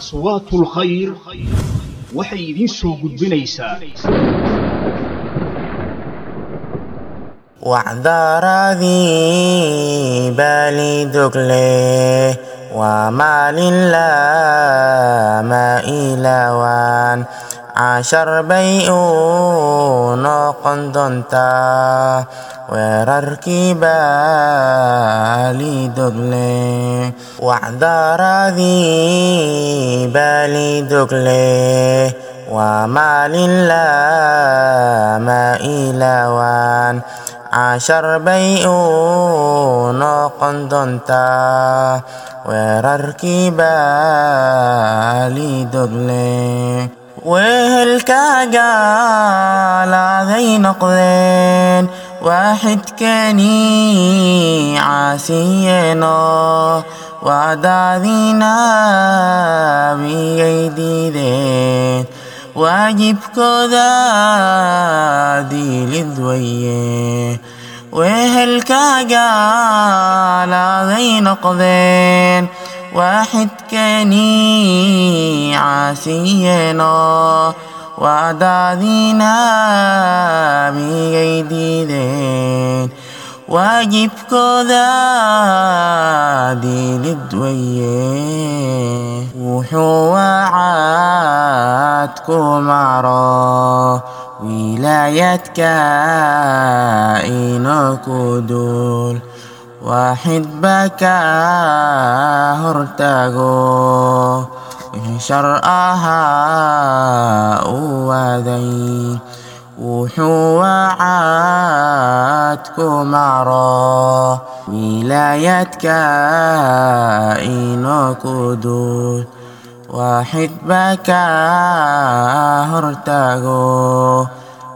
aswaatul khayr waxay idiin soo gudbinaysaa wacdaradii baalidogle waa maalin lama ilawaan cashar bay u noqon doontaa weerarkii baalidogle wacdaradii baalidogle waa maalin lama ilawaan cashar bay u noqon doontaa weerarkii baalidogle wehelkaaga laaday noqdeen waaxidkani caasiyeeno wadaadinabigay diideen waajibkooda diilid waye wehelkaaga laaday noqdeen caasiyeeno wadaadinabigay diideen waajibkooda diilid waye wuxuu wacaad ku maro wilaayadka inoo ku duul waaxid baa ka hortago wixii shar ahaa u waaday wuxuu wacaad ku maro wilaayadka inoo ku duul waaxid baa ka hortago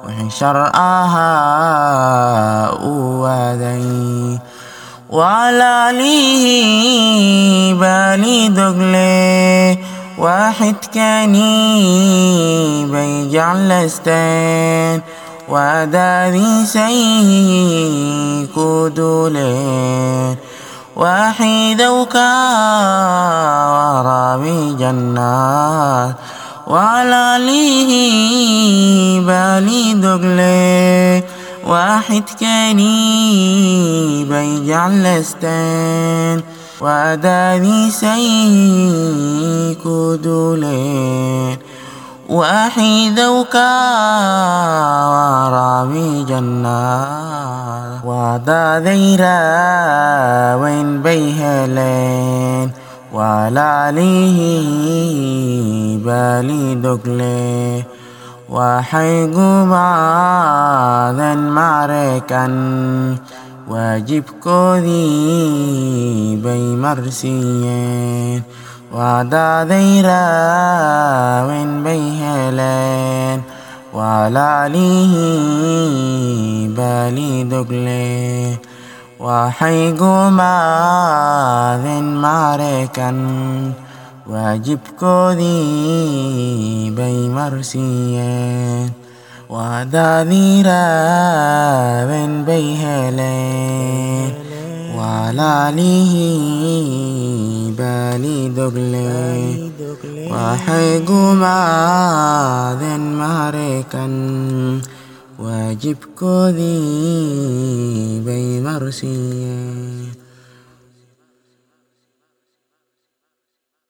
wixii shar ahaa walaalihii baalidogle waaxidkani bay jeclaysteen wadaadiisay ku duuleen waaxidow ka waraabi jannaad walaalihii baalidogle waaxidkani bay jeclaysteen wadaadiisay ku duuleen waaxidow ka waraabi jannaad wadaaday raaweyn bay heleen walaalihii baalidogle waxay gumaadeen maraykan waajibkoodii bay marsiiyeen wadaaday raaweyn bay heleen walaalihii baalidogle waxay gumaadeen maraykan waajibkoodii bay marsiiyeen wadaadii raaweyn bay heleen walaalihii baalidogle waxay gumaadeen maraykan waajibkoodii bay marsiiyeen